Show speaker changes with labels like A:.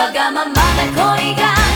A: わがままな恋が